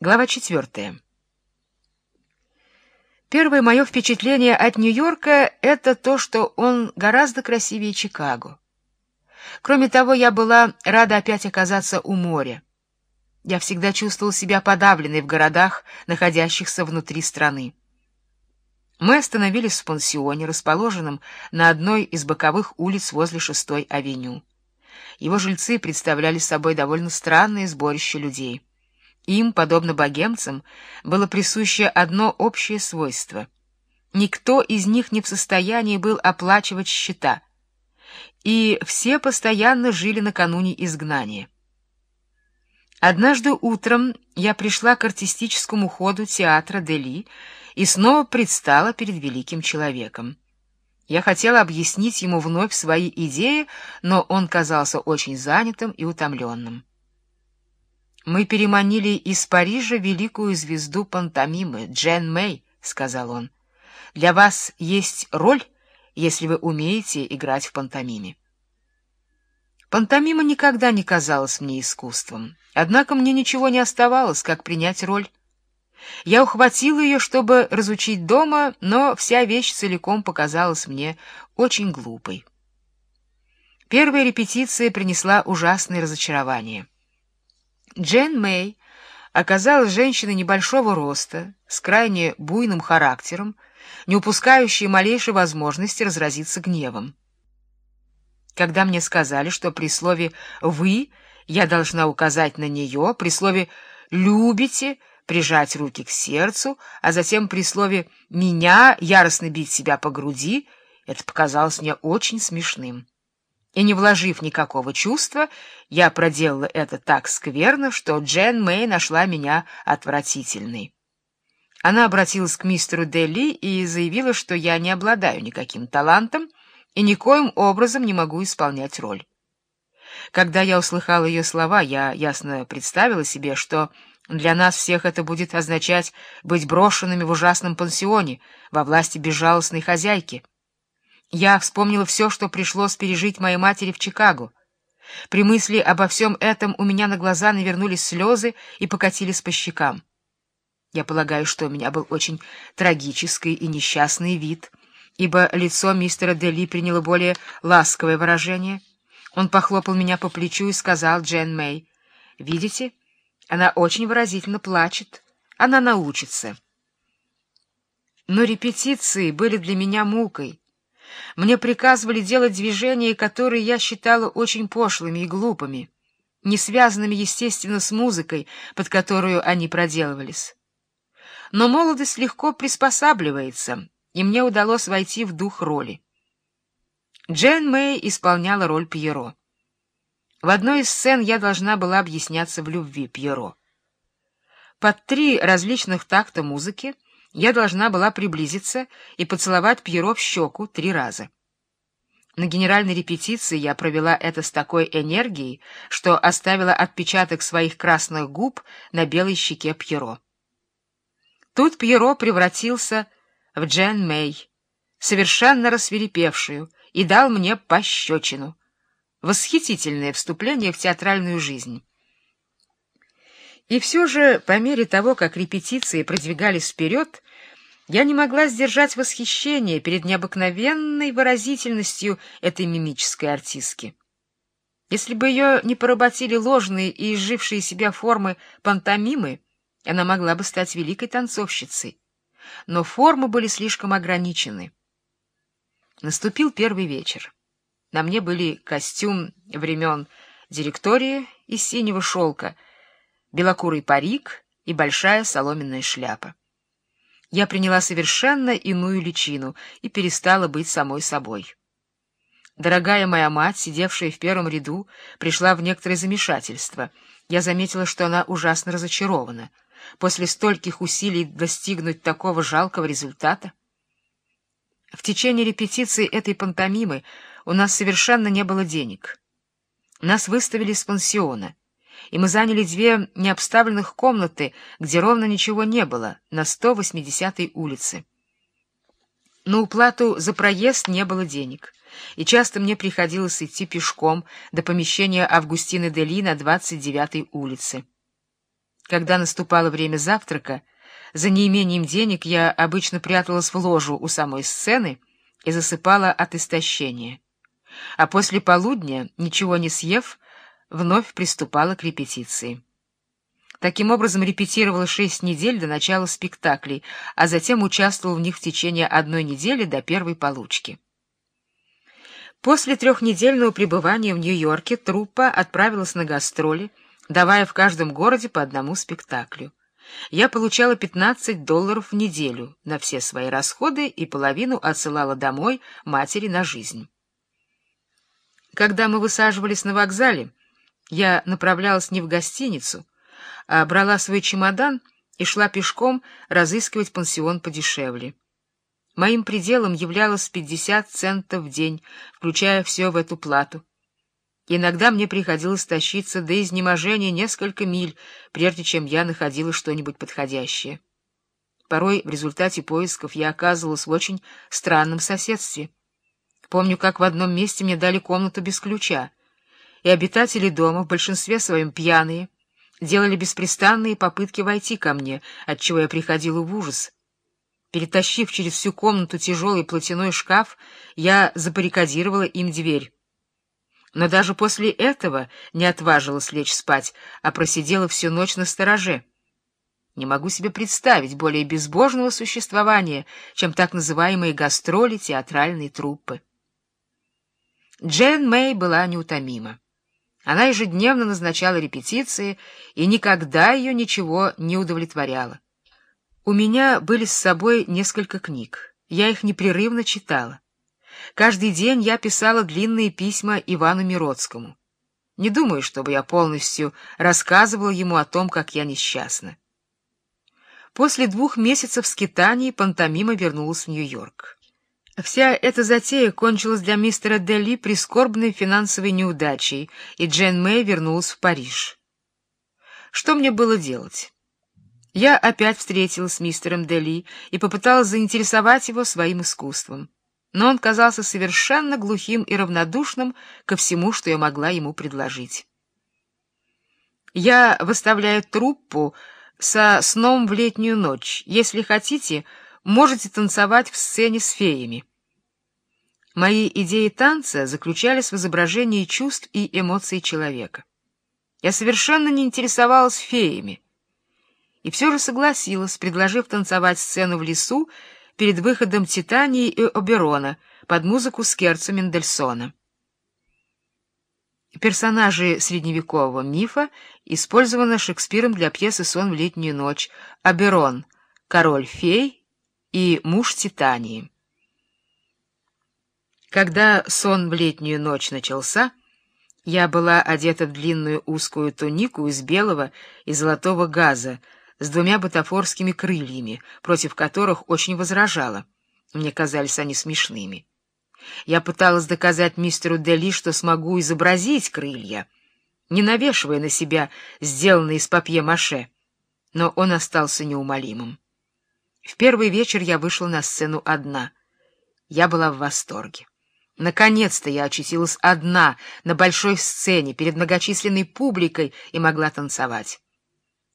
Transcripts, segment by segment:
Глава четвертая. Первое мое впечатление от Нью-Йорка — это то, что он гораздо красивее Чикаго. Кроме того, я была рада опять оказаться у моря. Я всегда чувствовал себя подавленной в городах, находящихся внутри страны. Мы остановились в пансионе, расположенном на одной из боковых улиц возле шестой авеню. Его жильцы представляли собой довольно странное сборище людей. Им, подобно богемцам, было присуще одно общее свойство. Никто из них не в состоянии был оплачивать счета, и все постоянно жили накануне изгнания. Однажды утром я пришла к артистическому ходу театра Дели и снова предстала перед великим человеком. Я хотела объяснить ему вновь свои идеи, но он казался очень занятым и утомленным. «Мы переманили из Парижа великую звезду пантомимы, Джен Мэй», — сказал он. «Для вас есть роль, если вы умеете играть в пантомиме». Пантомима никогда не казалась мне искусством, однако мне ничего не оставалось, как принять роль. Я ухватила ее, чтобы разучить дома, но вся вещь целиком показалась мне очень глупой. Первая репетиция принесла ужасное разочарование. Джен Мэй оказалась женщиной небольшого роста, с крайне буйным характером, не упускающей малейшей возможности разразиться гневом. Когда мне сказали, что при слове «вы» я должна указать на нее, при слове «любите» прижать руки к сердцу, а затем при слове «меня» яростно бить себя по груди, это показалось мне очень смешным. И не вложив никакого чувства, я проделала это так скверно, что Джен Мэй нашла меня отвратительной. Она обратилась к мистеру Дели и заявила, что я не обладаю никаким талантом и никоим образом не могу исполнять роль. Когда я услыхала ее слова, я ясно представила себе, что для нас всех это будет означать быть брошенными в ужасном пансионе во власти безжалостной хозяйки. Я вспомнила все, что пришлось пережить моей матери в Чикаго. При мысли обо всем этом у меня на глаза навернулись слезы и покатились по щекам. Я полагаю, что у меня был очень трагический и несчастный вид, ибо лицо мистера Дели приняло более ласковое выражение. Он похлопал меня по плечу и сказал Джен Мэй, «Видите?» Она очень выразительно плачет. Она научится. Но репетиции были для меня мукой. Мне приказывали делать движения, которые я считала очень пошлыми и глупыми, не связанными, естественно, с музыкой, под которую они проделывались. Но молодость легко приспосабливается, и мне удалось войти в дух роли. Джен Мэй исполняла роль Пьеро. В одной из сцен я должна была объясняться в любви Пьеро. Под три различных такта музыки я должна была приблизиться и поцеловать Пьеро в щеку три раза. На генеральной репетиции я провела это с такой энергией, что оставила отпечаток своих красных губ на белой щеке Пьеро. Тут Пьеро превратился в Джен Мэй, совершенно рассверепевшую, и дал мне пощечину — Восхитительное вступление в театральную жизнь. И все же, по мере того, как репетиции продвигались вперед, я не могла сдержать восхищение перед необыкновенной выразительностью этой мимической артистки. Если бы ее не поработили ложные и изжившие себя формы пантомимы, она могла бы стать великой танцовщицей. Но формы были слишком ограничены. Наступил первый вечер. На мне были костюм времен директории из синего шелка, белокурый парик и большая соломенная шляпа. Я приняла совершенно иную личину и перестала быть самой собой. Дорогая моя мать, сидевшая в первом ряду, пришла в некоторое замешательство. Я заметила, что она ужасно разочарована. После стольких усилий достигнуть такого жалкого результата. В течение репетиции этой пантомимы у нас совершенно не было денег. Нас выставили из пансиона, и мы заняли две необставленных комнаты, где ровно ничего не было, на 180-й улице. На уплату за проезд не было денег, и часто мне приходилось идти пешком до помещения Августины Дели на 29-й улице. Когда наступало время завтрака, за неимением денег я обычно пряталась в ложу у самой сцены и засыпала от истощения. А после полудня, ничего не съев, вновь приступала к репетиции. Таким образом, репетировала шесть недель до начала спектаклей, а затем участвовала в них в течение одной недели до первой получки. После трехнедельного пребывания в Нью-Йорке труппа отправилась на гастроли, давая в каждом городе по одному спектаклю. Я получала 15 долларов в неделю на все свои расходы и половину отсылала домой матери на жизнь. Когда мы высаживались на вокзале, я направлялась не в гостиницу, а брала свой чемодан и шла пешком разыскивать пансион подешевле. Моим пределом являлось 50 центов в день, включая все в эту плату. Иногда мне приходилось тащиться до изнеможения несколько миль, прежде чем я находила что-нибудь подходящее. Порой в результате поисков я оказывалась в очень странном соседстве. Помню, как в одном месте мне дали комнату без ключа, и обитатели дома, в большинстве своем пьяные, делали беспрестанные попытки войти ко мне, отчего я приходила в ужас. Перетащив через всю комнату тяжелый платяной шкаф, я забаррикадировала им дверь. Но даже после этого не отважилась лечь спать, а просидела всю ночь на стороже. Не могу себе представить более безбожного существования, чем так называемые гастроли театральной труппы. Джейн Мэй была неутомима. Она ежедневно назначала репетиции, и никогда ее ничего не удовлетворяло. У меня были с собой несколько книг. Я их непрерывно читала. Каждый день я писала длинные письма Ивану Миродскому. Не думаю, чтобы я полностью рассказывала ему о том, как я несчастна. После двух месяцев скитаний пантомима вернулась в Нью-Йорк. Вся эта затея кончилась для мистера Дели прискорбной финансовой неудачей, и Джейн Мэй вернулась в Париж. Что мне было делать? Я опять встретилась с мистером Дели и попыталась заинтересовать его своим искусством. Но он казался совершенно глухим и равнодушным ко всему, что я могла ему предложить. Я выставляю труппу со сном в летнюю ночь. Если хотите, можете танцевать в сцене с феями. Мои идеи танца заключались в изображении чувств и эмоций человека. Я совершенно не интересовалась феями, и все же согласилась, предложив танцевать сцену в лесу перед выходом Титании и Оберона под музыку Скерца Мендельсона. Персонажи средневекового мифа использованы Шекспиром для пьесы «Сон в летнюю ночь», Оберон, король фей и муж Титании. Когда сон в летнюю ночь начался, я была одета в длинную узкую тунику из белого и золотого газа с двумя бутафорскими крыльями, против которых очень возражала. Мне казались они смешными. Я пыталась доказать мистеру Дели, что смогу изобразить крылья, не навешивая на себя сделанные из папье-маше, но он остался неумолимым. В первый вечер я вышла на сцену одна. Я была в восторге. Наконец-то я очутилась одна на большой сцене перед многочисленной публикой и могла танцевать.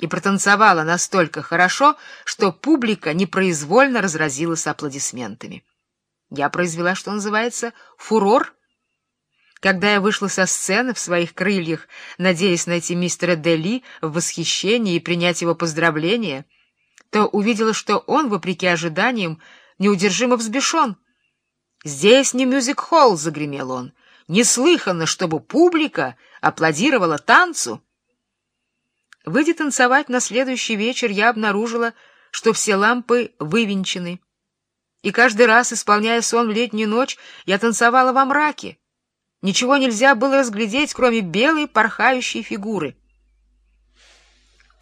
И протанцевала настолько хорошо, что публика непроизвольно разразилась аплодисментами. Я произвела, что называется, фурор. Когда я вышла со сцены в своих крыльях, надеясь найти мистера Дели в восхищении и принять его поздравления, то увидела, что он, вопреки ожиданиям, неудержимо взбешен. «Здесь не мюзик-холл», — загремел он. «Неслыханно, чтобы публика аплодировала танцу». Выйдя танцевать на следующий вечер, я обнаружила, что все лампы вывинчены. И каждый раз, исполняя сон в летнюю ночь, я танцевала во мраке. Ничего нельзя было разглядеть, кроме белой порхающей фигуры.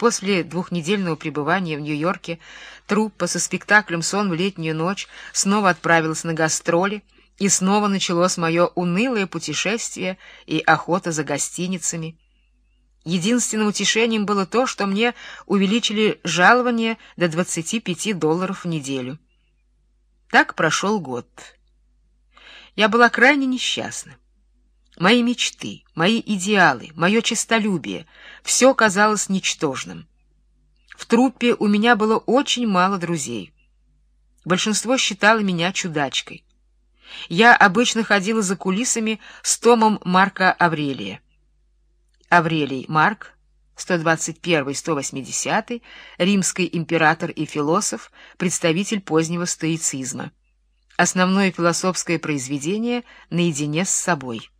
После двухнедельного пребывания в Нью-Йорке труппа со спектаклем «Сон в летнюю ночь» снова отправилась на гастроли, и снова началось мое унылое путешествие и охота за гостиницами. Единственным утешением было то, что мне увеличили жалование до 25 долларов в неделю. Так прошел год. Я была крайне несчастна. Мои мечты, мои идеалы, мое честолюбие — все казалось ничтожным. В труппе у меня было очень мало друзей. Большинство считало меня чудачкой. Я обычно ходила за кулисами с томом Марка Аврелия. Аврелий Марк, 121-180, римский император и философ, представитель позднего стоицизма. Основное философское произведение наедине с собой.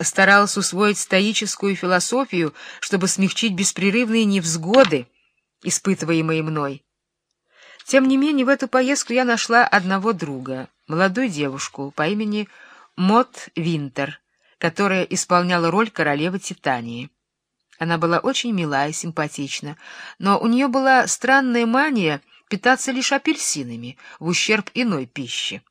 Старался усвоить стоическую философию, чтобы смягчить беспрерывные невзгоды, испытываемые мной. Тем не менее, в эту поездку я нашла одного друга, молодую девушку по имени Мот Винтер, которая исполняла роль королевы Титании. Она была очень мила и симпатична, но у нее была странная мания питаться лишь апельсинами в ущерб иной пище.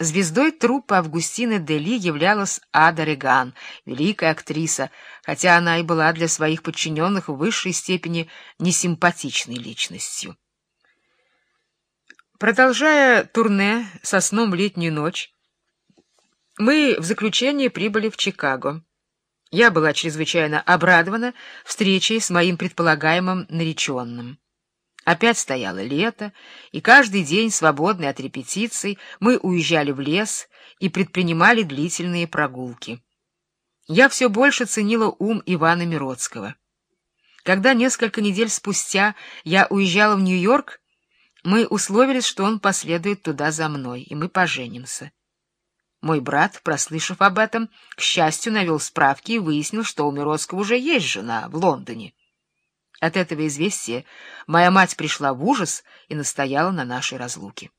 Звездой труппы Августины Дели являлась Ада Реган, великая актриса, хотя она и была для своих подчиненных в высшей степени несимпатичной личностью. Продолжая турне со сном летнюю ночь, мы в заключение прибыли в Чикаго. Я была чрезвычайно обрадована встречей с моим предполагаемым нареченным. Опять стояло лето, и каждый день, свободный от репетиций, мы уезжали в лес и предпринимали длительные прогулки. Я все больше ценила ум Ивана Мироцкого. Когда несколько недель спустя я уезжала в Нью-Йорк, мы условились, что он последует туда за мной, и мы поженимся. Мой брат, прослышав об этом, к счастью, навел справки и выяснил, что у Мироцкого уже есть жена в Лондоне. От этого известия моя мать пришла в ужас и настояла на нашей разлуке.